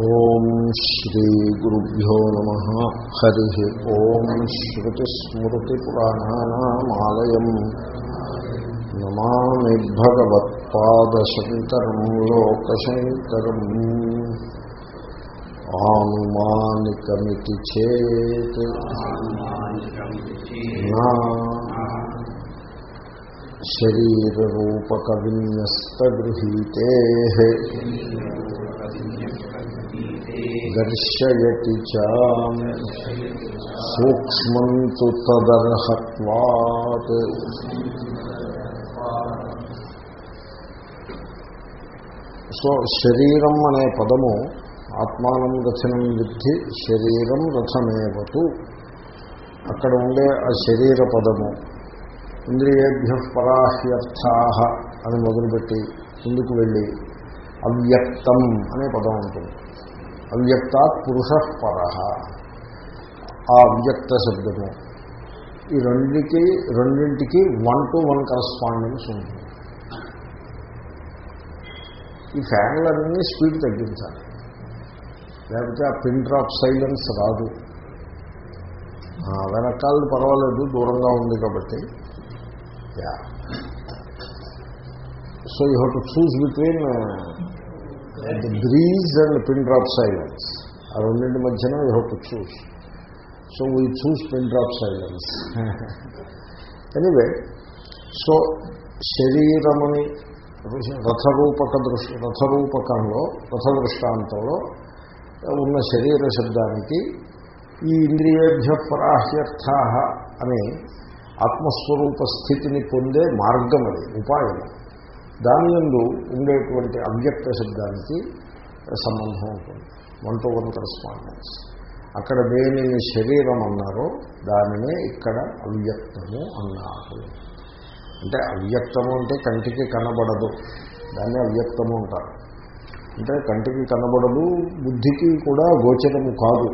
ఓం శ్రీ గురుభ్యో నమ. హరి ఓం శ్రుతిస్మృతిపురాణానామాలయం. నమామి భగవత్పాదశంకరం లోకశంకరం. ఆనుమానికమితి చేత్. నా శరీరూపకవిన్యస్తగృహీతే దర్శయతి చ సూక్ష్మం తు తదర్హత్వాత్ సో శరీరం అనే పదము ఆత్మానం రచనం విద్ధి శరీరం రథమేవతు అక్కడ ఉండే ఆ శరీర పదము ఇంద్రియేభ్య పరాహ్యర్థా అని మొదలుపెట్టి ముందుకు వెళ్ళి అవ్యక్తం అనే పదం ఉంటుంది. అవ్యక్తాత్ పురుష పర. ఆ అవ్యక్త శబ్దము. ఈ రెండింటికి రెండింటికి వన్ టు వన్ కరస్పాండెన్స్ ఉంటుంది ఈ ఫ్యాన్లన్నీ స్పీడ్ తగ్గించాలి. లేకపోతే ఆ పిన్ డ్రాప్ సైలెన్స్ రాదు. వెనకాలది పర్వాలేదు దూరంగా ఉంది కాబట్టి. Yeah so you have to choose between the breeze and pin drop silence ఆ రెండింటి మధ్యన you have to choose. So we choose pin drop silence anyway so శరీరముని రథరూపక దృష్టి రథరూపకంలో రథ దృష్టాంతంలో ఉన్న శరీర శబ్దానికి ఈ ఇంద్రియేభ్య పరాహ్యర్థ అనే ఆత్మస్వరూప స్థితిని పొందే మార్గం అది ఉపాయం దాని ఎందు ఉండేటువంటి అవ్యక్త శబ్దానికి సంబంధం ఉంటుంది. వన్ టు వన్ కరస్పాండెన్స్ అక్కడ దేనిని శరీరం అన్నారో దానినే ఇక్కడ అవ్యక్తము అన్నారు. అంటే అవ్యక్తము అంటే కంటికి కనబడదు. దాన్ని అవ్యక్తము అంటారు. అంటే కంటికి కనబడదు బుద్ధికి కూడా గోచరము కాదు.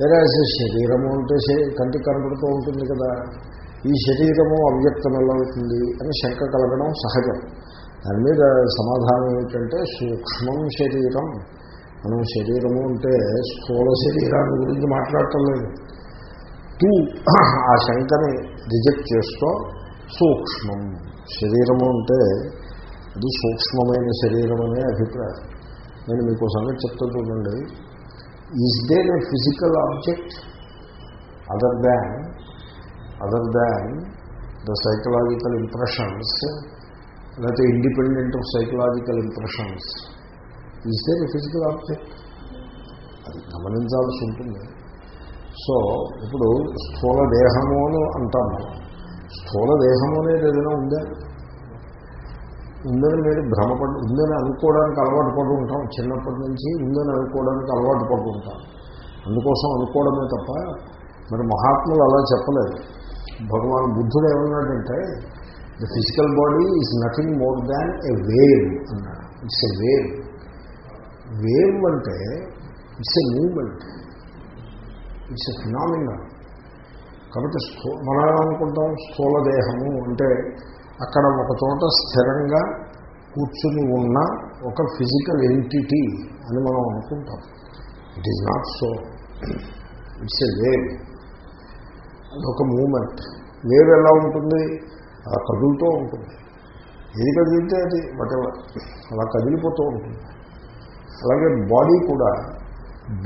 వేరే శరీరము అంటే కంటికి కనబడుతూ ఉంటుంది కదా. ఈ శరీరము అవ్యక్తం ఎలా అవుతుంది అని శంక కలగడం సహజం. దాని మీద సమాధానం ఏమిటంటే సూక్ష్మం శరీరం. మనం శరీరము అంటే స్థూల శరీరాన్ని గురించి మాట్లాడటం లేదు. టూ ఆ శంకని రిజెక్ట్ చేస్తూ సూక్ష్మం. శరీరము అంటే అది సూక్ష్మమైన శరీరం అనే అభిప్రాయం. నేను మీకు సంగతి చెప్తూ చూడండి. Is there a physical object other than other than the psychological impressions లేకపోతే independent of psychological impressions is there physical object అది గమనించాల్సి ఉంటుంది. సో ఇప్పుడు స్థూల దేహము అని అంటాము స్థూల దేహము అనేది ఏదైనా ఉందా? ఉందని మీరు భ్రమపడి ఉందని అనుకోవడానికి అలవాటు పడి ఉంటాం. చిన్నప్పటి నుంచి ఉందని అనుకోవడానికి అలవాటు పడి ఉంటాం. అందుకోసం అనుకోవడమే తప్ప మరి మహాత్ములు అలా చెప్పలేదు. భగవాన్ బుద్ధుడు ఏమన్నాడంటే the physical body is nothing more than a wave అన్నాడు ఇట్స్ ఎ వేవ్ వేవ్ అంటే it's a moment it's a phenomena కాబట్టి స్థూ మనం ఏమనుకుంటాం? స్థూల దేహము అంటే అక్కడ ఒక చోట స్థిరంగా కూర్చుని ఉన్న ఒక ఫిజికల్ ఎంటిటీ అని మనం అనుకుంటాం. It is not so it's a wave అదొక మూమెంట్ వేవ్ ఎలా ఉంటుంది? అలా కదులుతూ ఉంటుంది. ఏది కదిలితే అది వాటెవర్ అలా కదిలిపోతూ ఉంటుంది. అలాగే బాడీ కూడా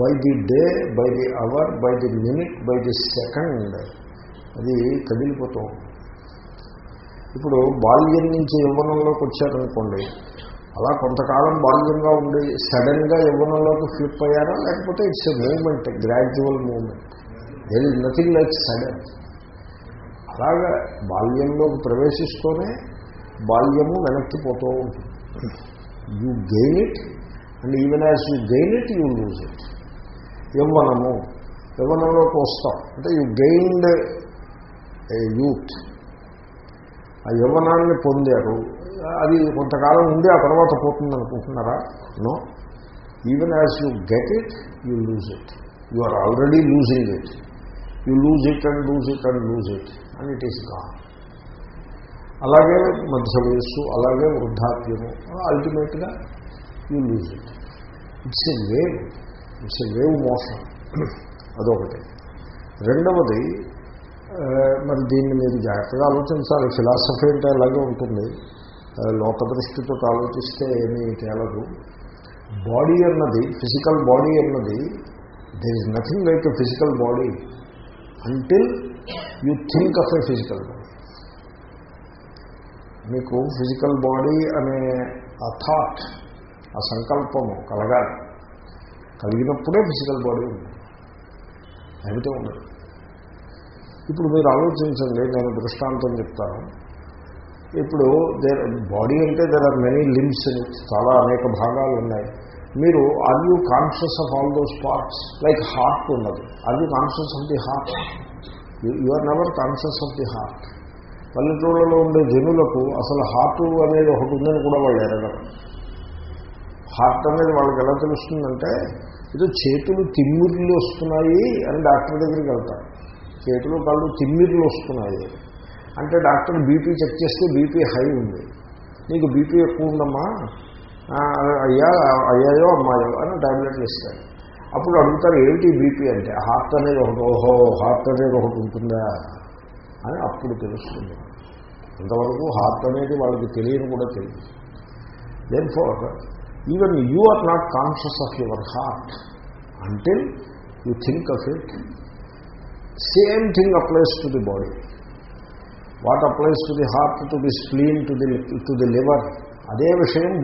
by the day by the hour by the minute by the second అది కదిలిపోతూ ఉంటుంది. ఇప్పుడు బాల్యం నుంచి యవ్వనంలోకి వచ్చారనుకోండి అలా కొంతకాలం బాల్యంగా ఉండి సడన్గా యవ్వనంలోకి ఫ్లిప్ అయ్యారా? లేకపోతే it's a moment gradual moment there is nothing like sudden అలాగా బాల్యంలోకి ప్రవేశిస్తూనే బాల్యము వెనక్కిపోతూ ఉంటుంది. You gain it and even as you gain it you lose it యవ్వనము యవ్వనంలోకి వస్తాం. అంటే యూ గెయిన్డ్ ఏ యూత్ ఆ యవ్వనాన్ని పొందారు. అది కొంతకాలం ఉండి ఆ తర్వాత పోతుంది అనుకుంటున్నారా? No even as you get it you lose it you are already losing it you lose it and lose it and lose it and it is gone అలాగే మధ్య వయస్సు అలాగే వృద్ధాప్యము. అల్టిమేట్గా you lose it it's a wave it's a wave motion అదొకటి. రెండవది మరి దీన్ని మీరు జాగ్రత్తగా ఆలోచించాలి. ఫిలాసఫీ అంటే అలాగే ఉంటుంది. ఆ, లోక దృష్టితో ఆలోచిస్తే ఏమీ తేలదు. బాడీ అన్నది ఫిజికల్ బాడీ అన్నది there is nothing like a physical body until you think of a physical body మీకు ఫిజికల్ బాడీ అనే ఆ థాట్ ఆ సంకల్పము కలగాలి. కలిగినప్పుడే ఫిజికల్ బాడీ ఉంది. లేకపోతే ఉండదు. ఇప్పుడు మీరు ఆలోచించండి నేను దృష్టాంతం చెప్తాను. ఇప్పుడు దేర్ బాడీ అంటే దెర్ ఆర్ మెనీ లిమ్స్ చాలా అనేక భాగాలు ఉన్నాయి. మీరు are you conscious of all those parts like heart ఉన్నది. Are you conscious of the heart you are never conscious of the heart పల్లెటూళ్ళలో ఉండే జనులకు అసలు హార్ట్ అనేది ఒకటి ఉందని కూడా వాళ్ళు ఎరగరు. హార్ట్ అనేది వాళ్ళకి ఎలా తెలుస్తుందంటే ఏదో చేతులు తిమ్మిర్లు వస్తున్నాయి అని డాక్టర్ దగ్గరికి వెళ్తారు. చేతులు కళ్ళు తిమ్మిర్లు వస్తున్నాయి. అంటే డాక్టర్ బీపీ చెక్ చేస్తే బీపీ హై ఉంది. నీకు బీపీ ఎక్కువ ఉందమ్మా? అయ్యా అయ్యాయో అమ్మాయో అని టాబ్లెట్లు ఇస్తాడు అప్పుడు అడుగుతారు ఏమిటి బీపీ అంటే హార్ట్ అనేది ఒకటి ఓహో హార్ట్ అనేది ఒకటి ఉంటుందా అని అప్పుడు తెలుస్తుంది. ఇంతవరకు హార్ట్ అనేది వాళ్ళకి తెలియని కూడా తెలియదు. Therefore even you are not conscious of your heart అంటే you think of it same thing applies to the body what applies to the heart to the spleen to the to the liver అదే విషయం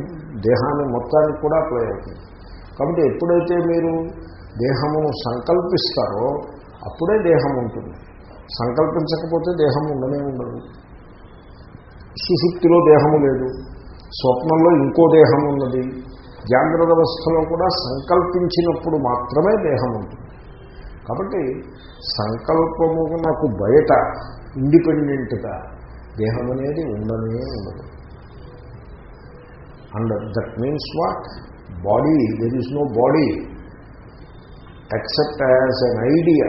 దేహాన్ని మొత్తానికి కూడా apply అవుతుంది. కాబట్టి ఎప్పుడైతే మీరు దేహమును సంకల్పిస్తారో అప్పుడే దేహం ఉంటుంది. సంకల్పించకపోతే దేహం ఉండనే ఉండదు. సుశుక్తిలో దేహము లేదు. స్వప్నంలో ఇంకో దేహం ఉన్నది. జాగ్రత్త అవస్థలో కూడా సంకల్పించినప్పుడు మాత్రమే దేహం ఉంటుంది. కాబట్టి సంకల్పము నాకు బయట ఇండిపెండెంట్గా దేహం అనేది ఉండనే ఉండదు. And that means what? Body there is no body except as an idea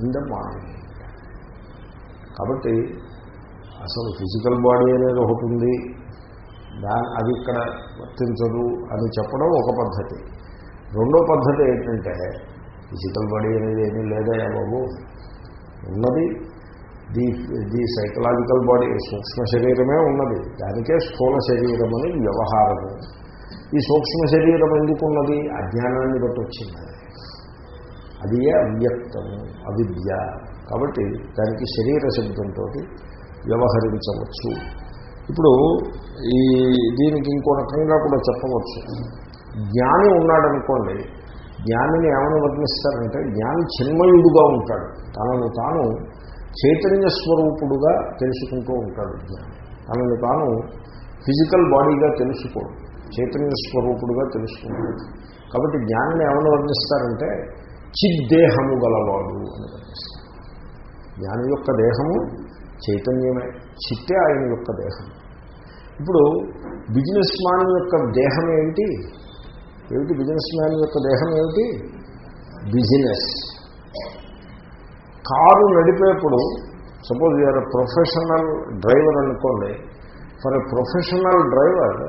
in the mind కాబట్టి అసలు ఫిజికల్ బాడీ అనేది ఒకటి ఉంది. దాని అది ఇక్కడ వర్తించదు అని చెప్పడం ఒక పద్ధతి. రెండో పద్ధతి ఏంటంటే ఫిజికల్ బాడీ అనేది ఏమీ లేదయా బాబు. ఉన్నది ది ది సైకలాజికల్ బాడీ సూక్ష్మ శరీరమే ఉన్నది. దానికే స్థూల శరీరం అని వ్యవహారము. ఈ సూక్ష్మ శరీరం ఎందుకు ఉన్నది? అజ్ఞానాన్ని బట్టి వచ్చింది. అది ఏ అవ్యక్తము అవిద్య. కాబట్టి దానికి శరీర శబ్దంతో వ్యవహరించవచ్చు. ఇప్పుడు ఈ దీనికి ఇంకో రకంగా కూడా చెప్పవచ్చు. జ్ఞాని ఉన్నాడనుకోండి జ్ఞానిని ఏమని వర్ణిస్తారంటే జ్ఞాని చిన్మయుడుగా ఉంటాడు. తనను తాను చైతన్య స్వరూపుడుగా తెలుసుకుంటూ ఉంటాడు జ్ఞాని తనని తాను ఫిజికల్ బాడీగా తెలుసుకోడు చైతన్య స్వరూపుడుగా తెలుసుకుంటాడు. కాబట్టి జ్ఞానిని ఏమని వర్ణిస్తారంటే చిద్దేహము గలవాడు అని వర్ణిస్తారు. జ్ఞాని యొక్క దేహము చైతన్యమే చిట్టే ఆయన యొక్క దేహం. ఇప్పుడు బిజినెస్ మ్యాన్ యొక్క దేహం ఏమిటి? ఏమిటి బిజినెస్ మ్యాన్ యొక్క దేహం ఏమిటి? బిజినెస్. కారు నడిపేప్పుడు సపోజ్ యూఆర్ ప్రొఫెషనల్ డ్రైవర్ అనుకోండి for a professional driver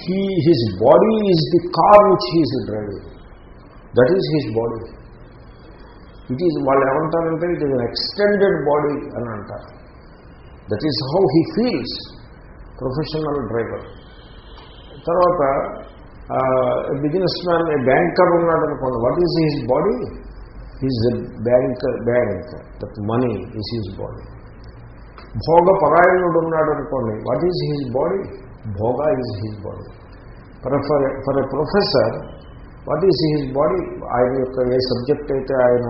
he his body is the car which he's driving that is his body it is వాళ్ళు ఏమంటారంటే it is an extended body అని అంటారు. That is how he feels professional driver తర్వాత business man banker ఉన్నాడు అనుకోండి what is his body is bank bank that money is his body భోగ పరాయణుడు ఉన్నాడు అనుకోండి what is his body Bhoga is his body for for for a professor what is his body ఆయన యొక్క ఏ subject అయితే ఆయన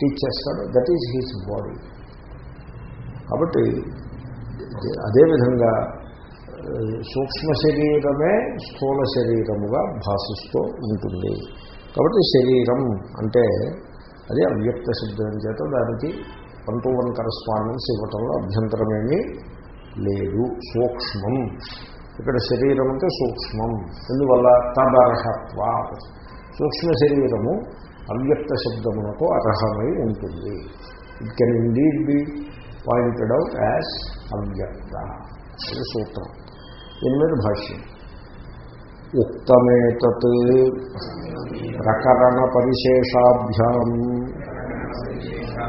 teach చేస్తాడో that is his body కాబట్టి అదేవిధంగా uh, సూక్ష్మ శరీరమే స్థూల శరీరముగా భాషిస్తూ ఉంటుంది. కాబట్టి శరీరం అంటే అది అవ్యక్త శబ్దం చేత దానికి వన్ టు వన్ కరస్పాండెన్స్ ఇవ్వటంలో అభ్యంతరమేమీ లేదు. సూక్ష్మం. ఇక్కడ శరీరం అంటే సూక్ష్మం. ఎందువల్ల? తదర్హత్వ. సూక్ష్మ శరీరము అవ్యక్త శబ్దమునకు అర్హమై ఉంటుంది. It can indeed be pointed out as అవ్యక్త. ఇది సూత్రం. దీని మీద భాష్యం. ఉక్తమేతత్ ప్రకరణ పరిశేషాభ్యాం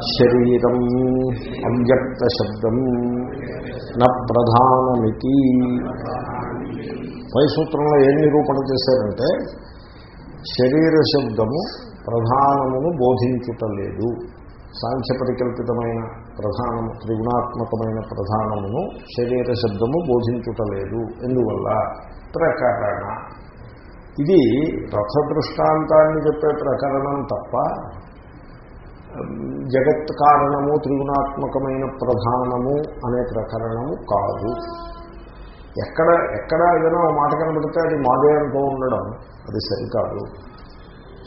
శరీరం అవ్యక్తశబ్దం శబ్దం న ప్రధానమితి. పై ఏం నిరూపణ చేశారంటే శరీర శబ్దము ప్రధానమును బోధించుటలేదు. సాంఖ్య పరికల్పితమైన ప్రధానము త్రిగుణాత్మకమైన ప్రధానమును శరీర శబ్దము బోధించుటలేదు. ఎందువల్ల? ప్రకరణ. ఇది రథ దృష్టాంతాన్ని చెప్పే ప్రకరణం తప్ప జగత్ కారణము త్రిగుణాత్మకమైన ప్రధానము అనే ప్రకరణము కాదు. ఎక్కడ ఎక్కడ ఏదైనా మాట కనబడితే అది మాదే అంటూ ఉండడం అది సరికాదు.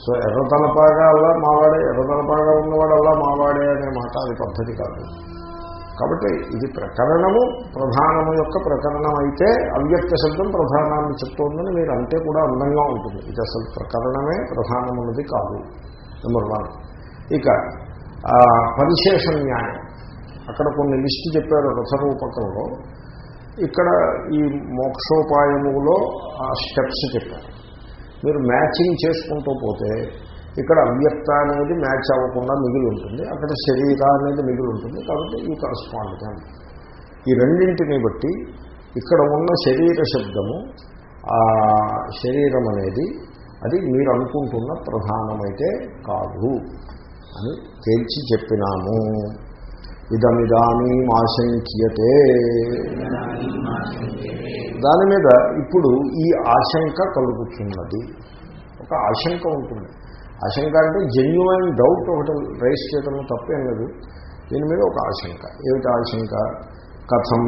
సో ఎర్రతలపాగా అలా మావాడే ఎర్రతలపాగా ఉన్నవాడల్లా మావాడే అనే మాట అది పద్ధతి కాదు. కాబట్టి ఇది ప్రకరణము ప్రధానము యొక్క ప్రకరణం అయితే అవ్యక్త శబ్దం ప్రధానాన్ని చెప్తోందని మీరు అంటే కూడా అందంగా ఉంటుంది. ఇది అసలు ప్రకరణమే ప్రధానమున్నది కాదు. నెంబర్ వన్ ఇక పరిశేష న్యాయం. అక్కడ కొన్ని లిస్టు చెప్పారు రథరూపకంలో. ఇక్కడ ఈ మోక్షోపాయములో ఆ స్టెప్స్ చెప్పారు. మీరు మ్యాచింగ్ చేసుకుంటూ పోతే ఇక్కడ అవ్యక్త అనేది మ్యాచ్ అవ్వకుండా మిగిలి ఉంటుంది అక్కడ శరీర అనేది మిగిలి ఉంటుంది కాబట్టి ఈ కరస్పాండ్గా ఈ రెండింటిని బట్టి ఇక్కడ ఉన్న శరీర శబ్దము ఆ శరీరం అనేది అది మీరు అనుకుంటున్న ప్రధానమైతే కాదు. అని తేల్చి చెప్పినాము. ఇదమిదానీ ఆశంక్యతే దాని మీద ఇప్పుడు ఈ ఆశంక కలుగుతున్నది. ఒక ఆశంక ఉంటుంది. ఆశంక అంటే జెన్యున్ డౌట్ ఒకటి రైస్ చేయడం తప్పేం లేదు. దీని మీద ఒక ఆశంక. ఏమిటి ఆశంక? కథం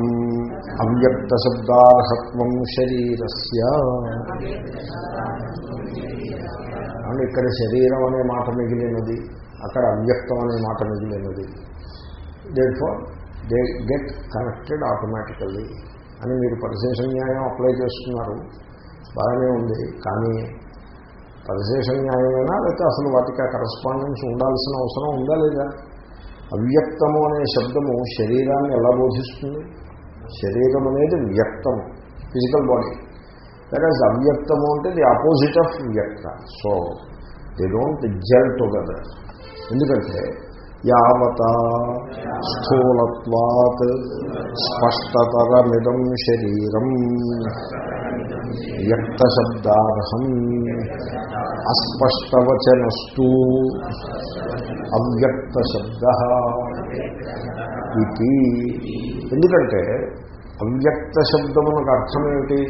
అవ్యక్త శబ్దార్హత్వం శరీరస్య. ఇక్కడ శరీరం అనే మాట మిగిలినది. అక్కడ అవ్యక్తం అనే మాట మిగిలినది that far they get connected automatically అని మీరు పరిశేష న్యాయం అప్లై చేస్తున్నారు. బాగానే ఉంది. కానీ పరిశేష న్యాయమైనా? లేకపోతే అసలు వాటికి ఆ కరస్పాండెన్స్ ఉండాల్సిన అవసరం ఉందా లేదా? అవ్యక్తము అనే శబ్దము శరీరాన్ని ఎలా బోధిస్తుంది? శరీరం అనేది వ్యక్తము ఫిజికల్ బాడీ దట్ అవ్యక్తము అంటే ది ఆపోజిట్ ఆఫ్ వ్యక్త. So they don't gel together ఎందుకంటే యావత స్థూలత్వాత్ స్పష్టతరమిదం శరీరం వ్యక్తశబ్దార్హం అస్పష్టవచనస్తు అవ్యక్తశబ్ద ఇది. ఎందుకంటే అవ్యక్త శబ్దమునకు అర్థం ఏమిటి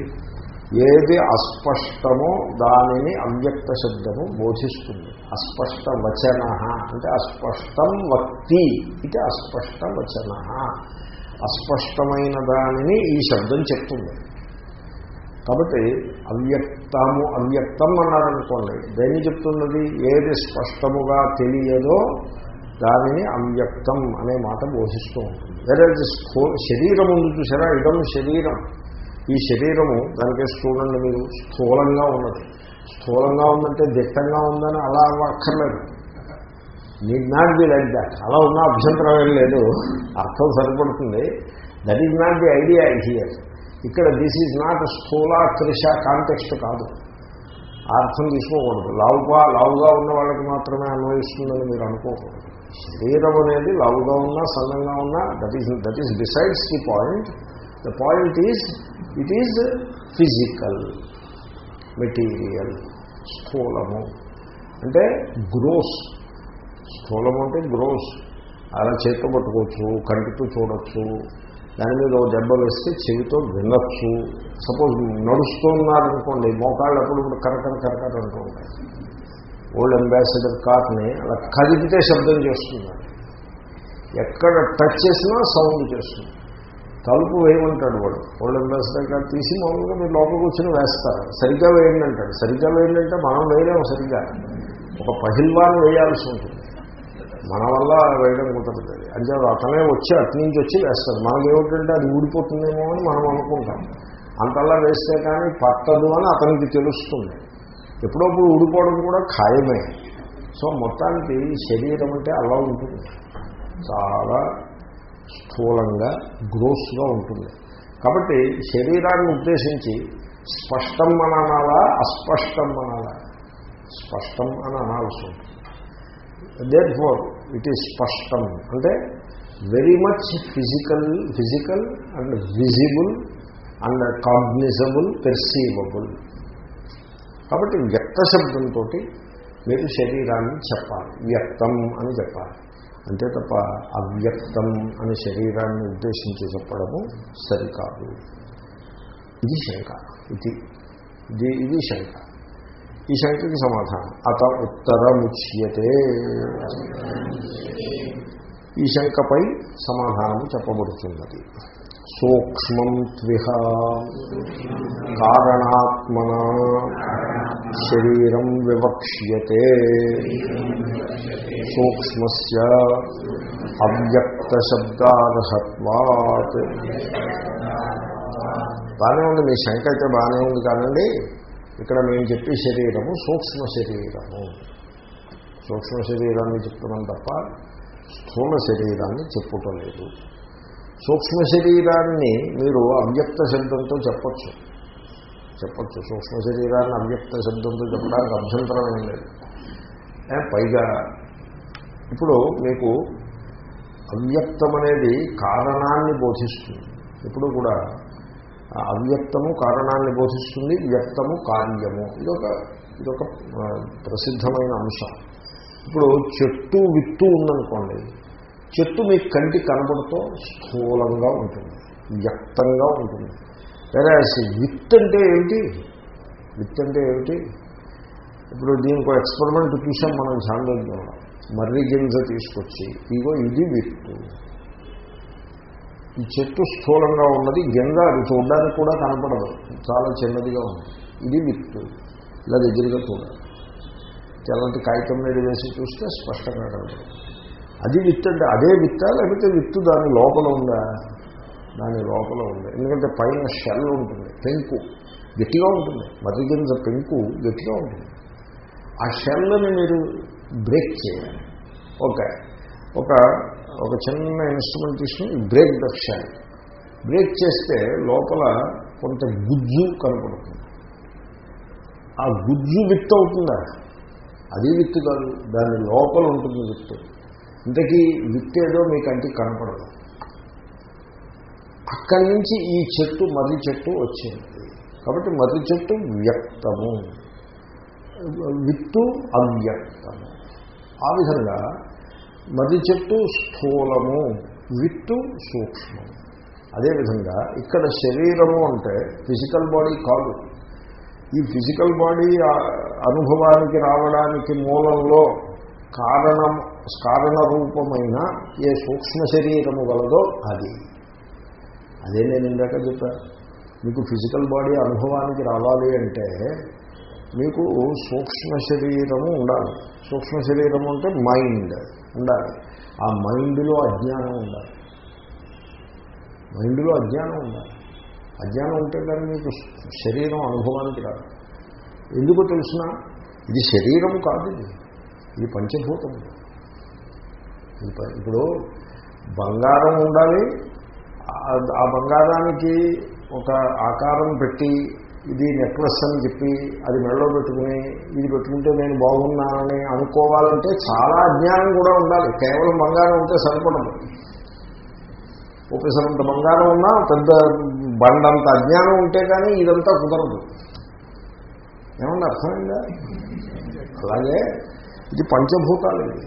ఏది అస్పష్టమో దానిని అవ్యక్త శబ్దము బోధిస్తుంది. అస్పష్ట వచన అంటే అస్పష్టం వక్తి ఇది అస్పష్ట వచన అస్పష్టమైన దానిని ఈ శబ్దం చెప్తుంది. కాబట్టి అవ్యక్తము అవ్యక్తం అన్నారనుకోండి దేన్ని చెప్తున్నది? ఏది స్పష్టముగా తెలియదో దానిని అవ్యక్తం అనే మాట బోధిస్తూ ఉంటుంది. వేరే శరీరం ఉంది చూసారా? ఇదం శరీరం. ఈ శరీరము దానికి చూడండి మీరు స్థూలంగా ఉన్నది. స్థూలంగా ఉందంటే దిట్టంగా ఉందని అలా అక్కర్లేదు. Need not be like that అలా ఉన్న అభ్యంతరం ఏం లేదు. అర్థం సరిపడుతుంది. That is not the idea here ఇక్కడ దిస్ ఈజ్ నాట్ స్థూల త్రిష కాంటెక్స్ట్ కాదు. అర్థం తీసుకోకూడదు. లావుగా లావుగా ఉన్న వాళ్ళకి మాత్రమే అన్వయిస్తుందని మీరు అనుకోకూడదు. శరీరం అనేది లావుగా ఉన్నా సన్నంగా ఉన్నా that is that is besides the point the point is it is physical material స్థూలము. అంటే గ్రోస్ స్థూలము అంటే గ్రోస్ అలా చేతితో పట్టుకోవచ్చు కంటితో చూడొచ్చు. దాని మీద ఒక దెబ్బ వేస్తే చెవితో వినొచ్చు. సపోజ్ నడుస్తున్నారనుకోండి మోకాళ్ళు అప్పుడు కరకర కరకర అంటూ ఉంటాయి. ఓల్డ్ అంబాసిడర్ కార్ని అలా కదిపితే శబ్దం చేస్తున్నాడు ఎక్కడ టచ్ చేసినా సౌండ్ చేస్తుంది. తలుపు వేయమంటాడు వాడు. ఓల్డ్ అంబాసిడర్ గారు తీసి మామూలుగా మీరు లోపలికి వచ్చిన వేస్తారు. సరిగ్గా వేయండి అంటాడు. సరిగ్గా వేయండి అంటే మనం వేయలేము సరిగ్గా. ఒక పహిల్వాన్ వేయాల్సి ఉంటుంది. మన వల్ల వేయడం కుదరదు. అంటే అతనే వచ్చి అటు నుంచి వచ్చి వేస్తాడు. మనం ఏమిటంటే అది ఊడిపోతుందేమో అని మనం అనుకుంటాం. అంతలా వేస్తే కానీ పట్టదు అని అతనికి తెలుస్తుంది. ఎప్పుడప్పుడు ఊడిపోవడం కూడా ఖాయమే. సో మొత్తానికి శరీరం అంటే అలా ఉంటుంది. చాలా స్థూలంగా గ్రోస్గా ఉంటుంది. కాబట్టి శరీరాన్ని ఉద్దేశించి స్పష్టం అని అనాలా అస్పష్టం అనాలా స్పష్టం అని అనాల్సి ఉంటుంది. దేర్ ఫోర్ ఇట్ ఈజ్ స్పష్టం. అంటే very much physical physical and visible and cognizable perceivable కాబట్టి వ్యక్త శబ్దంతో మీరు శరీరాన్ని చెప్పాలి. వ్యక్తం అని చెప్పాలి. అంతే తప్ప అవ్యక్తం అని శరీరాన్ని ఉద్దేశించి చెప్పడము సరికాదు. ఇది శంక. ఇది ఇది ఇది శంక. ఈ శంకకి సమాధానం. అత ఉత్తరముచ్యతే. ఈ శంకపై సమాధానం చెప్పబడుతున్నది. సూక్ష్మం త్విహ. కారణాత్మన శరీరం వివక్ష్యతే. సూక్ష్మస్ అవ్యక్త శబ్దార్హత్వాత్ బాగానే ఉంది మీ శంక అయితే బాగానే ఉంది కానండి. ఇక్కడ మేము చెప్పే శరీరము సూక్ష్మ శరీరము. సూక్ష్మ శరీరాన్ని చెప్తున్నాం తప్ప స్థూల శరీరాన్ని చెప్పుటలేదు. సూక్ష్మ శరీరాన్ని మీరు అవ్యక్త శబ్దంతో చెప్పచ్చు. చెప్పచ్చు. సూక్ష్మ శరీరాన్ని అవ్యక్త శబ్దంతో చెప్పడానికి అభ్యంతరం ఏం లేదు. పైగా ఇప్పుడు మీకు అవ్యక్తం అనేది కారణాన్ని బోధిస్తుంది. ఇప్పుడు కూడా అవ్యక్తము కారణాన్ని బోధిస్తుంది వ్యక్తము కార్యము. ఇదొక ఇదొక ప్రసిద్ధమైన అంశం. ఇప్పుడు చెట్టు విత్తు ఉందనుకోండి చెట్టు మీ కంటి కనబడుతూ స్థూలంగా ఉంటుంది వ్యక్తంగా ఉంటుంది. వేరే విత్ అంటే ఏమిటి? విత్ అంటే ఏమిటి? ఇప్పుడు దీనికి ఎక్స్పెరిమెంట్ చూసాం మనం చాంద్రోజ్ఞంలో మర్రి గింజ తీసుకొచ్చి ఇగో ఇది విత్తు. ఈ చెట్టు స్థూలంగా ఉన్నది గింజ అది చూడడానికి కూడా కనపడదు. చాలా చిన్నదిగా ఉంది. ఇది విత్తు. ఇలా దగ్గరగా చూడాలి. తెల్లటి కాగితం మీద వేసి చూస్తే స్పష్టంగా కనపడదు. అది విత్ అంటే అదే విత్తా లేకపోతే విత్తు దాని లోపల ఉందా? దాని లోపల ఉంది? ఎందుకంటే పైన షెల్ ఉంటుంది పెంకు. గట్టిగా ఉంటుంది. మర్రి గింజ పెంకు గట్టిగా ఉంటుంది. ఆ షెల్ని మీరు బ్రేక్ చేయాలి. ఓకే. ఒక ఒక చిన్న ఇన్స్ట్రుమెంట్ తీసుకుని బ్రేక్ ద షెల్. బ్రేక్ చేస్తే లోపల కొంత గుజ్జు కనపడుతుంది. ఆ గుజ్జు విత్తు అవుతుందా? అది విత్తు కాదు. దాని లోపల ఉంటుంది విత్తు ఇంతకీ విత్తు ఏదో మీ కంటికి కనపడదు. అక్కడి నుంచి ఈ చెట్టు మర్రి చెట్టు వచ్చింది. కాబట్టి మర్రి చెట్టు వ్యక్తము. విత్తు అవ్యక్తము. ఆ విధంగా మర్రి చెట్టు స్థూలము విత్తు సూక్ష్మము. అదేవిధంగా ఇక్కడ శరీరము అంటే ఫిజికల్ బాడీ కాదు. ఈ ఫిజికల్ బాడీ అనుభవానికి రావడానికి మూలంలో కారణం కారణ రూపమైన ఏ సూక్ష్మ శరీరము గలదో అది. అదే నేను ఇందాక చెప్పాను మీకు ఫిజికల్ బాడీ అనుభవానికి రావాలి అంటే మీకు సూక్ష్మ శరీరము ఉండాలి. సూక్ష్మ శరీరము అంటే మైండ్ ఉండాలి. ఆ మైండ్లో అజ్ఞానం ఉండాలి. మైండ్లో అజ్ఞానం ఉండాలి. అజ్ఞానం ఉంటే కానీ మీకు శరీరం అనుభవానికి రాదు. ఎందుకు తెలిసిన? ఇది శరీరం కాదు ఇది. పంచభూతం పంచభూతము ఇప్పుడు బంగారం ఉండాలి. ఆ- బంగారానికి ఒక ఆకారం పెట్టి ఇది నెక్లెస్ అని చెప్పి అది మెడలో పెట్టుకుని ఇది పెట్టుకుంటే నేను బాగున్నానని అనుకోవాలంటే చాలా అజ్ఞానం కూడా ఉండాలి. కేవలం బంగారం ఉంటే సరిపడదు. ఒకసారి బంగారం ఉన్నా పెద్ద బండంత అజ్ఞానం ఉంటే కానీ ఇదంతా కుదరదు. ఏమన్నా అర్థమైందా? అలాగే ఇది పంచభూతాలు ఇది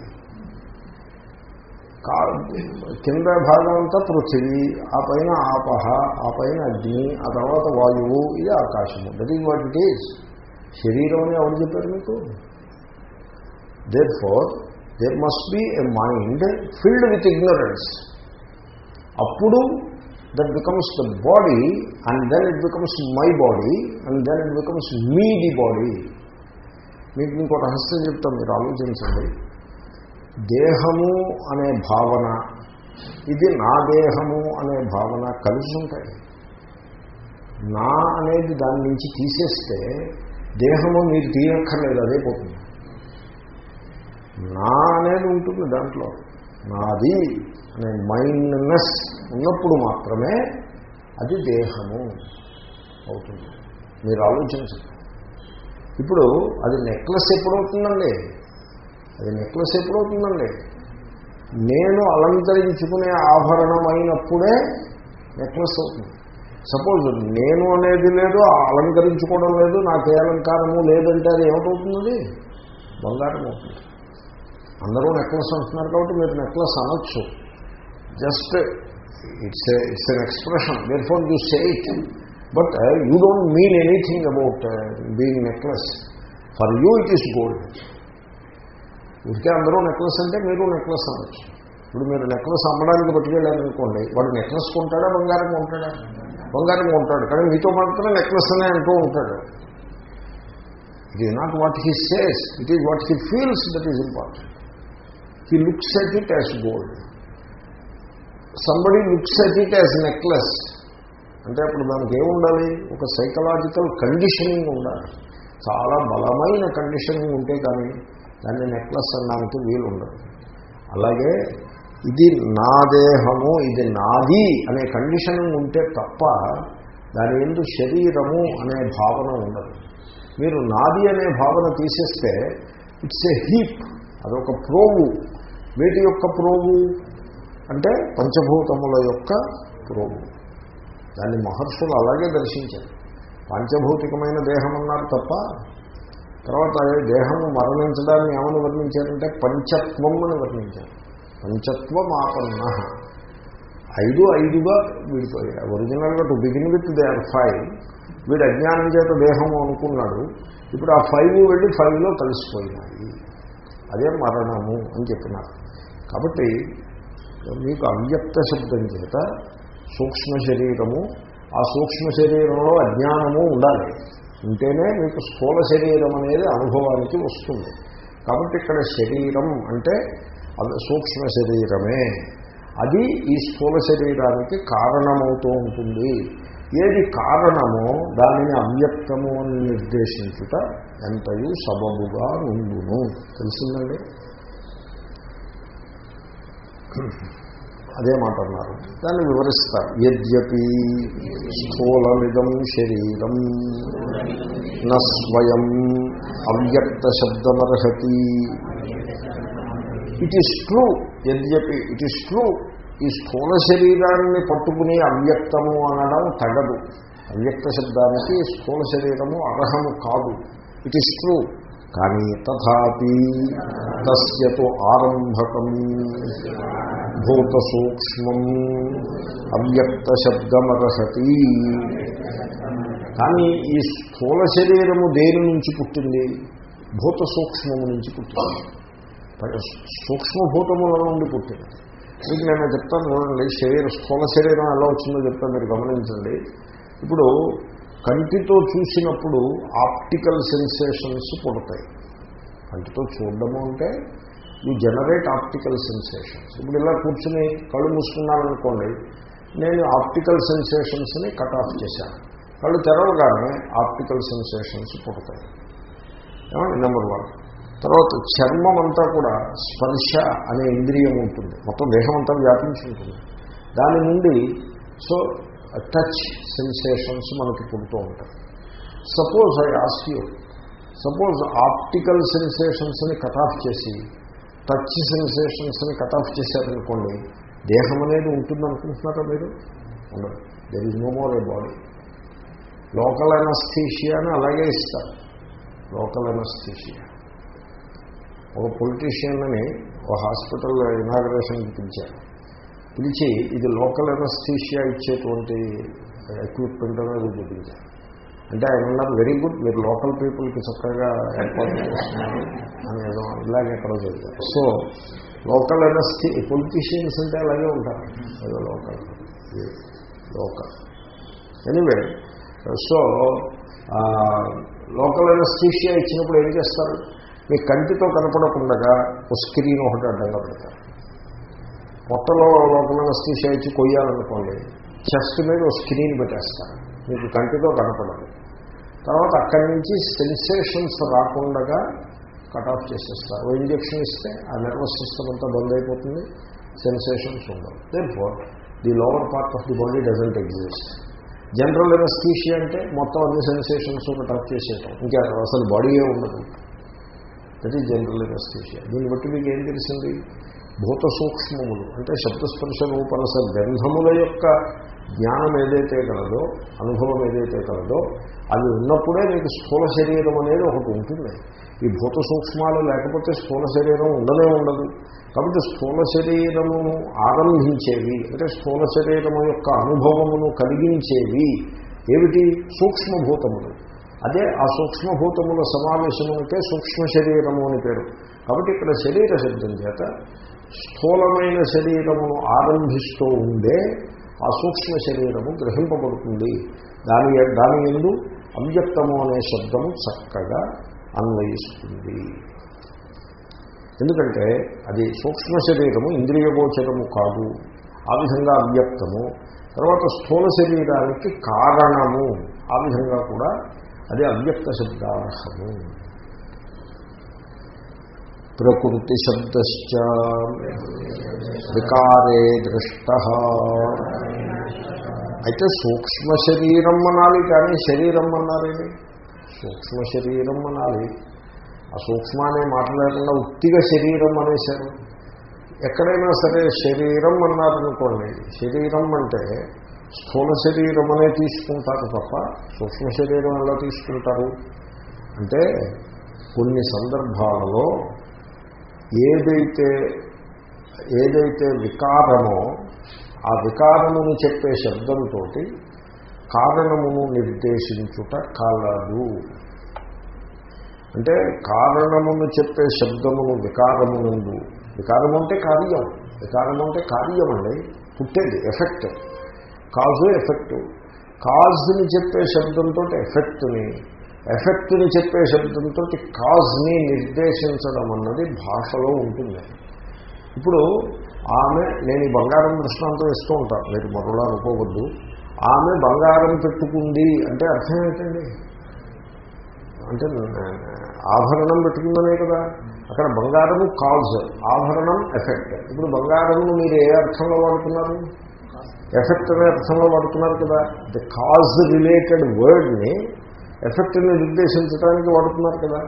కింద భాగం అంతా పృథివీ ఆ పైన ఆపహ ఆ పైన అగ్ని ఆ తర్వాత వాయువు ఇది ఆకాశము. That is what it is శరీరం అని ఎవరు చెప్పారు మీకు? Therefore there must be a mind filled with ignorance అప్పుడు that becomes the body and then it becomes my body and then it becomes me the body మీకు ఇంకో రహస్యం చెప్తాను మీరు ఆలోచించండి. దేహము అనే భావన ఇది నా దేహము అనే భావన కలిసి ఉంటాయి. నా అనేది దాని నుంచి తీసేస్తే దేహము మీరు తీయక్కర్లేదు అదే పోతుంది. నా అనేది ఉంటుంది దాంట్లో. నాది అనే మైండ్నెస్ ఉన్నప్పుడు మాత్రమే అది దేహము అవుతుంది. మీరు ఆలోచించండి. ఇప్పుడు అది నెక్లెస్ ఎప్పుడవుతుందండి? అది నెక్లెస్ ఎప్పుడవుతుందండి నేను అలంకరించుకునే ఆభరణం అయినప్పుడే నెక్లెస్ అవుతుంది సపోజ్ నేను అనేది లేదు అలంకరించుకోవడం లేదు నాకు ఏ అలంకారము లేదంటే అది ఏమిటవుతుంది బంగారం అవుతుంది. అందరూ నెక్లెస్ అంటున్నారు కాబట్టి మీరు నెక్లెస్ అనొచ్చు. Just it's it's an expression therefore you say it but you don't mean anything about being necklace for you it is gold ఉడికే అందరూ నెక్లెస్ అంటే మీరు నెక్లెస్ అనొచ్చు ఇప్పుడు మీరు నెక్లెస్ అమ్మడానికి పట్టుకెళ్ళారనుకోండి వాడు నెక్లెస్ కొంటాడా బంగారం కొంటాడా బంగారం కొంటాడు కానీ మీతో మాత్రం నెక్లెస్ అనే అంటూ ఉంటాడు. It is not what he says it is what he feels that is important he looks at it as gold somebody looks at it as necklace అంటే అప్పుడు దానికి ఏముండాలి? ఒక సైకలాజికల్ కండిషనింగ్ ఉండాలి. చాలా బలమైన కండిషనింగ్ ఉంటే కానీ దాన్ని నెక్లెస్ అనడానికి వీలు ఉండదు అలాగే ఇది నా దేహము ఇది నాది అనే కండిషనింగ్ ఉంటే తప్ప దాని ఎందు శరీరము అనే భావన ఉండదు. మీరు నాది అనే భావన తీసేస్తే ఇట్స్ ఏ హీప్ అదొక ప్రోవు. వేటి యొక్క ప్రోవు? అంటే పంచభూతముల యొక్క ప్రోవు. దాన్ని మహర్షులు అలాగే దర్శించారు. పంచభౌతికమైన దేహం అన్నారు తప్ప తర్వాత దేహము మరణించడాన్ని ఏమని వర్ణించారంటే పంచత్వం అని వర్ణించారు. పంచత్వం ఆపన్న ఐదు ఐదుగా వీడిపోయాయి. ఒరిజినల్గా to begin with they are five వీడు అజ్ఞానం చేత దేహము అనుకున్నాడు. ఇప్పుడు ఆ ఫైవ్ వెళ్ళి ఫైవ్లో కలిసిపోయినాయి. అదే మరణము అని చెప్పినారు. కాబట్టి మీకు అవ్యక్త శబ్దం చేత సూక్ష్మ శరీరము ఆ సూక్ష్మ శరీరంలో అజ్ఞానము ఉండాలి. ఉంటేనే మీకు స్థూల శరీరం అనేది అనుభవానికి వస్తుంది. కాబట్టి ఇక్కడ శరీరం అంటే అది సూక్ష్మ శరీరమే. అది ఈ స్థూల శరీరానికి కారణమవుతూ ఉంటుంది. ఏది కారణమో దానిని అవ్యక్తము అని నిర్దేశించుట ఎంతయు సబబుగా ఉండును. తెలిసిందండి? అదే మాట అన్నారు. దాన్ని వివరిస్తారు యద్యపి స్థూలమిదం శరీరం. నస్వయం అవ్యక్త శబ్దమర్హతి. ఇట్ ఈస్ ట్రూ యద్యపి ఇట్ ఈస్ ట్రూ ఈ స్థూల శరీరాన్ని పట్టుకుని అవ్యక్తము అనడం తగదు. అవ్యక్త శబ్దానికి స్థూల శరీరము అర్హము కాదు. ఇట్ ఈస్ ట్రూ కానీ తథాపి తస్యతో ఆరంభకం. భూత సూక్ష్మం అవ్యక్త శబ్దమర్హతి కానీ ఈ స్థూల శరీరము దేని నుంచి పుట్టింది? భూత సూక్ష్మము నుంచి పుట్టింది. సూక్ష్మభూతముల నుండి పుట్టింది. మీకు నేను చెప్తాను చూడండి శరీర స్థూల శరీరం ఎలా వచ్చిందో చెప్తాను మీరు గమనించండి. ఇప్పుడు కంటితో చూసినప్పుడు ఆప్టికల్ సెన్సేషన్స్ పుడతాయి. కంటితో చూడడము అంటే యూ జనరేట్ ఆప్టికల్ సెన్సేషన్స్. ఇప్పుడు ఇలా కూర్చుని కళ్ళు మూసుకున్నాననుకోండి నేను ఆప్టికల్ సెన్సేషన్స్ని కట్ ఆఫ్ చేశాను. కళ్ళు తెరవగానే ఆప్టికల్ సెన్సేషన్స్ పుడతాయి. ఏమండి నెంబర్ వన్. తర్వాత చర్మం అంతా కూడా స్పర్శ అనే ఇంద్రియం ఉంటుంది. మొత్తం దేహం అంతా వ్యాపించి ఉంటుంది. దాని నుండి సో టచ్ సెన్సేషన్స్ మనకి పుడుతూ ఉంటాయి. Suppose I ask you suppose optical సెన్సేషన్స్ని cut off చేసి టచ్ సెన్సేషన్స్ని కట్ ఆఫ్ చేశారనుకోండి దేహం అనేది ఉంటుందనుకుంటున్నారా మీరు? ఉండదు. There is no more a body local anaesthesia అని అలాగే ఇస్తారు. లోకల్ ఎనస్థీషియా ఒక పొలిటీషియన్ అని ఒక హాస్పిటల్లో ఇనాగరేషన్కి పిలిచారు. పిలిచి ఇది లోకల్ ఎనస్థీషియా ఇచ్చేటువంటి ఎక్విప్మెంట్ అనేది చూపించారు. అంటే ఆయన ఉన్నారు వెరీ గుడ్ మీరు లోకల్ పీపుల్కి చక్కగా ఏర్పాటు చేస్తున్నారు. అని ఏదో ఇలాగే ఎక్కడో చెప్తారు సో లోకల్ ఎనస్థీ పొలిటీషియన్స్ అంటే అలాగే ఉంటారు. ఏదో local. Local. Anyway so local anaesthesia ఇచ్చినప్పుడు ఏం చేస్తారు? మీ కంటితో కనపడకుండా ఒక స్క్రీన్ ఒకటి అడ్డంగా పెడతారు. పొట్టలో లోపల ఎనస్థీషియా ఇచ్చి కొయ్యాలనుకోండి చెస్ట్ మీద ఒక స్క్రీన్ పెట్టేస్తారు. మీకు కంటితో కనపడదు. తర్వాత అక్కడి నుంచి సెన్సేషన్స్ రాకుండా కట్ ఆఫ్ చేసేస్తారు. ఓ ఇంజక్షన్ ఇస్తే ఆ నర్వస్ సిస్టమ్ అంతా బంద్ అయిపోతుంది సెన్సేషన్స్ ఉండవు. Therefore the lower part of the body doesn't exist general anaesthesia అంటే మొత్తం అన్ని సెన్సేషన్స్ టచ్ చేసేయటం. ఇంకా అసలు బాడీయే ఉండదు. దట్ ఈజ్ జనరల్ ఎనస్థీషియా దీన్ని బట్టి మీకు ఏం తెలిసింది? భూత సూక్ష్మములు అంటే శబ్దస్పర్శ రూపరస గంధముల యొక్క జ్ఞానం ఏదైతే కలదో అనుభవం ఏదైతే కలదో అది ఉన్నప్పుడే మీకు స్థూల శరీరం అనేది ఒకటి ఉంటుంది. ఈ భూత సూక్ష్మాలు లేకపోతే స్థూల శరీరం ఉండనే ఉండదు. కాబట్టి స్థూల శరీరమును ఆరంభించేవి అంటే స్థూల శరీరము యొక్క అనుభవమును కలిగించేవి ఏమిటి? సూక్ష్మభూతములు. అదే ఆ సూక్ష్మభూతముల సమావేశమునికే సూక్ష్మ శరీరము అని పేరు. కాబట్టి ఇక్కడ శరీర శబ్దం చేత స్థూలమైన శరీరమును ఆరంభిస్తూ ఉండే ఆ సూక్ష్మ శరీరము గ్రహింపబడుతుంది. దాని దాని ఎందు అవ్యక్తము అనే శబ్దము చక్కగా అన్వయిస్తుంది. ఎందుకంటే అది సూక్ష్మ శరీరము ఇంద్రియగోచరము కాదు. ఆ విధంగా అవ్యక్తము. తర్వాత స్థూల శరీరానికి కారణము. ఆ విధంగా కూడా అది అవ్యక్త శబ్దార్హము. ప్రకృతి శబ్దశ్చ వికారే దృష్ట. అయితే సూక్ష్మ శరీరం అనాలి కానీ శరీరం అన్నారేమి సూక్ష్మ శరీరం అనాలి. ఆ సూక్ష్మ అనే మాట్లాడకుండా ఉత్తిగా శరీరం అనేశారు. ఎక్కడైనా సరే శరీరం అన్నారనుకోండి శరీరం అంటే స్థూల శరీరం అనే తీసుకుంటారు తప్ప సూక్ష్మ శరీరం ఎలా తీసుకుంటారు? అంటే కొన్ని సందర్భాలలో ఏదైతే ఏదైతే వికారమో ఆ వికారమును చెప్పే శబ్దంతో కారణమును నిర్దేశించుట కలదు. అంటే కారణమును చెప్పే శబ్దమును వికారమునందు. వికారము అంటే కార్యం. వికారము అంటే కార్యం అండి పుట్టేది ఎఫెక్ట్. కాజు ఎఫెక్ట్. కాజ్ని చెప్పే శబ్దంతో ఎఫెక్ట్ని ఎఫెక్ట్ని చెప్పే శబ్దంతో కాజ్ని నిర్దేశించడం అన్నది భాషలో ఉంటుంది. ఇప్పుడు ఆమె నేను ఈ బంగారం దృష్టాంతం ఇస్తూ ఉంటాను మీరు మరోలా అనుకోవద్దు. ఆమె బంగారం పెట్టుకుంది అంటే అర్థం ఏంటండి? అంటే ఆభరణం పెట్టుకుందనే కదా. అక్కడ బంగారము కాజ్ ఆభరణం ఎఫెక్ట్. ఇప్పుడు బంగారమును మీరు ఏ అర్థంలో వాడుతున్నారు? ఎఫెక్ట్ అనే అర్థంలో వాడుతున్నారు కదా. ది కాజ్ రిలేటెడ్ వర్డ్ని ఎఫెక్ట్ని నిర్దేశించడానికి వాడుతున్నారు కదా.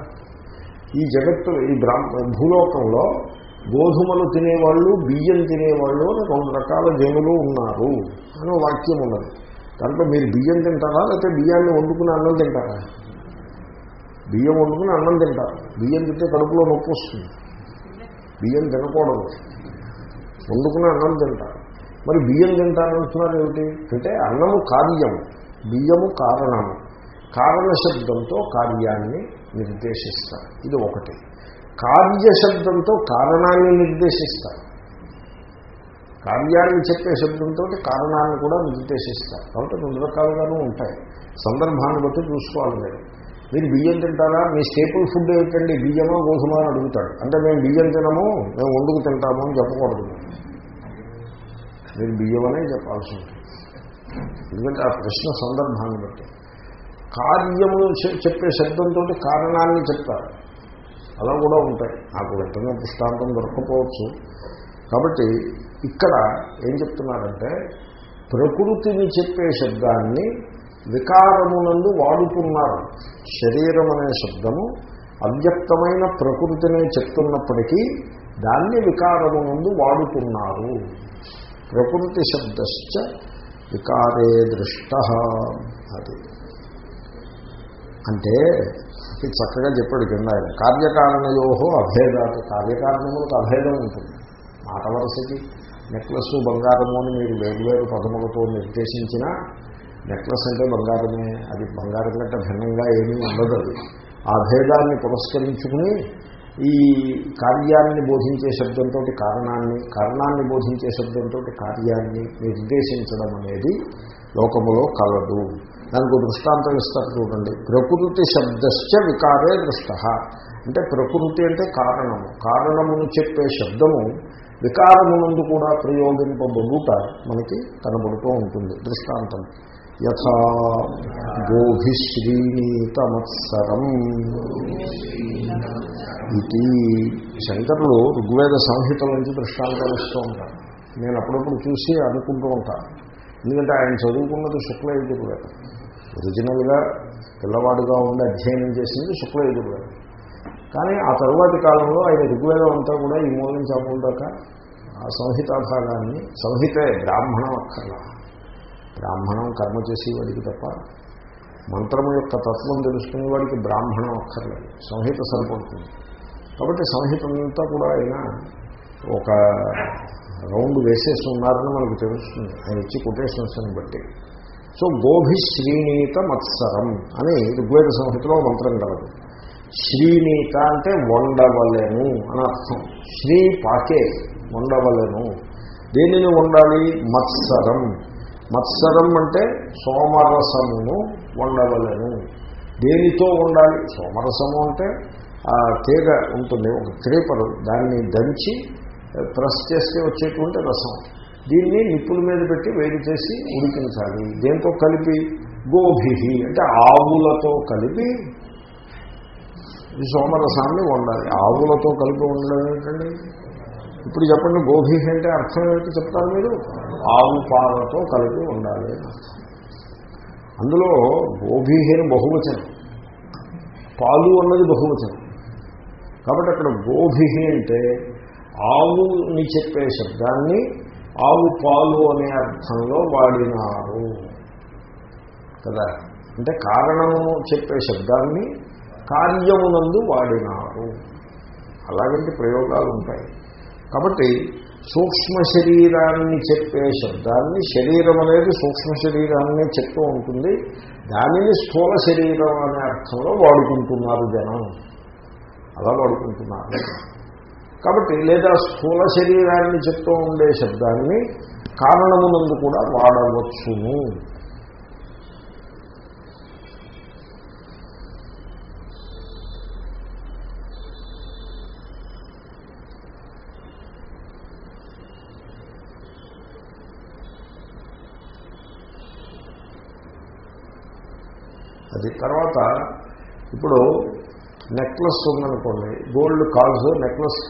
ఈ జగత్తు ఈ బ్రాహ్మ భూలోకంలో గోధుమలు తినేవాళ్ళు బియ్యం తినేవాళ్ళు అని రెండు రకాల జనులు ఉన్నారు అని వాక్యం ఉన్నది. దాంట్లో మీరు బియ్యం తింటారా లేకపోతే బియ్యాన్ని వండుకుని అన్నం తింటారా? బియ్యం వండుకుని అన్నం తింటారు. బియ్యం తింటే కడుపులో నొప్పి వస్తుంది. బియ్యం తినకూడదు. వండుకుని అన్నం తింటారు. మరి బియ్యం తింటారంటున్నారు ఏమిటి? అంటే అన్నము కార్యము. బియ్యము కారణము. కారణ శబ్దంతో కార్యాన్ని నిర్దేశిస్తారు. ఇది ఒకటి. కార్యశబ్దంతో కారణాన్ని నిర్దేశిస్తారు. కార్యాన్ని చెప్పే శబ్దంతో కారణాన్ని కూడా నిర్దేశిస్తారు. కాబట్టి రెండు రకాలుగానూ ఉంటాయి. సందర్భాన్ని బట్టి చూసుకోవాలి మీరు. మీరు బియ్యం తింటారా? మీ స్టేపుల్ ఫుడ్ ఏమిటండి? బియ్యమా గోధుమ అని అడుగుతాడు. అంటే మేము బియ్యం తినము మేము వండుకు తింటాము అని చెప్పకూడదు. మీరు బియ్యమనే చెప్పాల్సి ఉంటుంది. ఎందుకంటే ఆ ప్రశ్న సందర్భాన్ని బట్టి. కార్యము చెప్పే శబ్దంతో కారణాన్ని చెప్తారు. అలా కూడా ఉంటాయి. నాకు వెంటనే దృష్టాంతం దొరకపోవచ్చు. కాబట్టి ఇక్కడ ఏం చెప్తున్నారంటే ప్రకృతిని చెప్పే శబ్దాన్ని వికారమునందు వాడుతున్నారు. శరీరం అనే శబ్దము అవ్యక్తమైన ప్రకృతినే చెప్తున్నప్పటికీ దాన్ని వికారమునందు వాడుతున్నారు. ప్రకృతి శబ్దశ్చ వికారే దృష్ట అది. అంటే ఇది చక్కగా చెప్పాడు కింద ఆయన కార్యకారణయోహో అభేదాలు కార్యకారణములకు అభేదం ఉంటుంది. మాట వరుసకి నెక్లెస్ బంగారము అని మీరు వేరువేరు పదములతో నిర్దేశించిన నెక్లెస్ అంటే బంగారమే అది బంగారం కంటే భిన్నంగా ఏమీ ఉండదు అది. ఆ భేదాన్ని పురస్కరించుకుని ఈ కార్యాన్ని బోధించే శబ్దంతో కారణాన్ని కారణాన్ని బోధించే శబ్దంతో కార్యాన్ని నిర్దేశించడం అనేది లోకములో కలదు. దానికి దృష్టాంతం ఇస్తారు చూడండి. ప్రకృతి శబ్దశ్చ వికారే దృష్ట. అంటే ప్రకృతి అంటే కారణము. కారణమును చెప్పే శబ్దము వికారమునందు కూడా ప్రయోగింపబడుట మనకి కనబడుతూ ఉంటుంది. దృష్టాంతం. యథా గోభిశ్రీణీతమత్సరం ఇది శంకరులు ఋగ్వేద సంహిత నుంచి దృష్టాంతాలు ఇస్తూ ఉంటారు. నేను అప్పుడప్పుడు చూసి అనుకుంటూ ఉంటాను. ఎందుకంటే ఆయన చదువుకున్నది శుక్ల యజుర్వేదం ఒరిజినల్గా పిల్లవాడుగా ఉండి అధ్యయనం చేసింది శుక్ల యజుర్వేదం కానీ ఆ తరువాతి కాలంలో ఆయన ఋగ్వేదం అంతా కూడా ఈ మూలం నుంచి ఆ మూల సంహితా భాగాన్ని సంహితే బ్రాహ్మణం అక్కర్లా. బ్రాహ్మణం కర్మ చేసేవాడికి తప్ప మంత్రము యొక్క తత్వం తెలుసుకునేవాడికి బ్రాహ్మణం అక్కర్లేదు సంహిత సరిపడుతుంది కాబట్టి సంహిత అంతా కూడా ఆయన ఒక రౌండ్ వేసేసి ఉన్నారని మనకు తెలుస్తుంది. ఆయన ఇచ్చి కొటేషన్స్ని బట్టి. సో గోభి శ్రీనీత మత్సరం అని ఋగ్వేద సంహితలో మంత్రం కలదు. శ్రీనీత అంటే వండవలెను అని అర్థం. శ్రీ పాకే వండవలెను. దేనిని వండాలి? మత్సరం. మత్సరం అంటే సోమరసమును వండవలేను. దేనితో వండాలి? సోమరసము అంటే ఆ తీగ ఉంటుంది ఒక క్రీపరు. దాన్ని దంచి ప్రెస్ చేస్తే వచ్చేటువంటి రసం. దీన్ని నిప్పుల మీద పెట్టి వేడి చేసి ఉడికించాలి. దేంతో కలిపి? గోభిహి అంటే ఆవులతో కలిపి ఈ సోమరసాన్ని వండాలి. ఆవులతో కలిపి ఉండడం ఏంటండి? ఇప్పుడు చెప్పండి గోభి అంటే అర్థం ఏమిటి చెప్తారు మీరు? ఆవు పాలతో కలిపి ఉండాలి అందులో గోభీహి అని బహువచనం. పాలు అన్నది బహువచనం. కాబట్టి అక్కడ గోభిహి అంటే ఆవుని చెప్పే శబ్దాన్ని ఆవు పాలు అనే అర్థంలో వాడినారు. కదా? అంటే కారణము చెప్పే శబ్దాన్ని కార్యమునందు వాడినారు. అలాగంటే ప్రయోగాలు ఉంటాయి కాబట్టి సూక్ష్మ శరీరాన్ని చెప్పే శబ్దాన్ని శరీరం అనేది సూక్ష్మ శరీరాన్ని చెప్తూ ఉంటుంది. దానిని స్థూల శరీరం అనే అర్థంలో వాడుకుంటున్నారు జనం. అలా వాడుకుంటున్నారు. కాబట్టి లేదా స్థూల శరీరాన్ని చెప్తూ ఉండే శబ్దాన్ని కారణమునందు కూడా వాడవచ్చును. అది తర్వాత ఇప్పుడు నెక్లెస్ ఉందనుకోండి గోల్డ్ కాల్స్ నెక్లెస్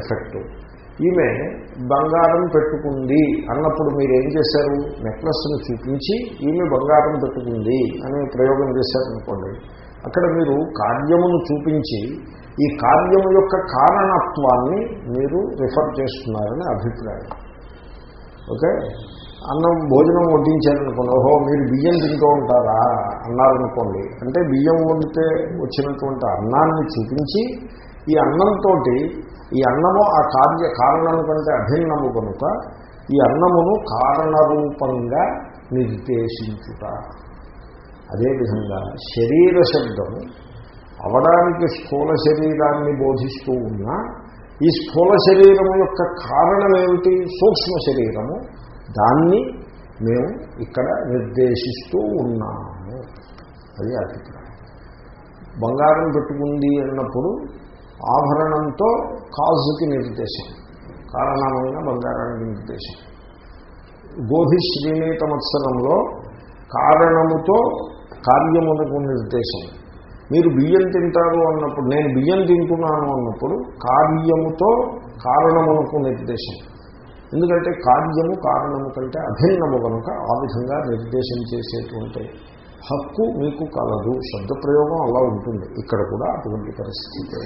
ఎఫెక్ట్. ఈమె బంగారం పెట్టుకుంది అన్నప్పుడు మీరు ఏం చేశారు? నెక్లెస్ను చూపించి ఈమె బంగారం పెట్టుకుంది అని ప్రయోగం చేశారనుకోండి అక్కడ మీరు కార్యమును చూపించి ఈ కార్యము యొక్క కారణత్వాన్ని మీరు రిఫర్ చేస్తున్నారని అభిప్రాయం. ఓకే? అన్నం భోజనం వడ్డించారనుకోండి ఓహో మీరు బియ్యం తింటూ ఉంటారా? అన్నారనుకోండి. అంటే బియ్యం వండితే వచ్చినటువంటి అన్నాన్ని చూపించి ఈ అన్నంతో ఈ అన్నము ఆ కార్య కారణం కంటే అభిన్నము కనుక ఈ అన్నమును కారణరూపంగా నిర్దేశించుట. అదేవిధంగా శరీర శబ్దము అవడానికి స్థూల శరీరాన్ని బోధిస్తూ ఉన్నా ఈ స్థూల శరీరము యొక్క కారణం ఏమిటి? సూక్ష్మ శరీరము. దాన్ని మేము ఇక్కడ నిర్దేశిస్తూ ఉన్నాము. అది అభిప్రాయం. బంగారం పెట్టుకుంది అన్నప్పుడు ఆభరణంతో కాజుకి నిర్దేశం. కారణమైన బంగారానికి నిర్దేశం. గోభి శ్రీనీత మత్సరంలో కారణముతో కార్యమునకు నిర్దేశం. మీరు బియ్యం తింటారు అన్నప్పుడు నేను బియ్యం తింటున్నాను అన్నప్పుడు కార్యముతో కారణమునకు నిర్దేశం. ఎందుకంటే కార్యము కారణము కంటే అభిన్నము కనుక ఆ విధంగా నిర్దేశం చేసేటువంటి హక్కు మీకు కలదు. శబ్ద ప్రయోగం అలా ఉంటుంది. ఇక్కడ కూడా అటువంటి పరిస్థితి.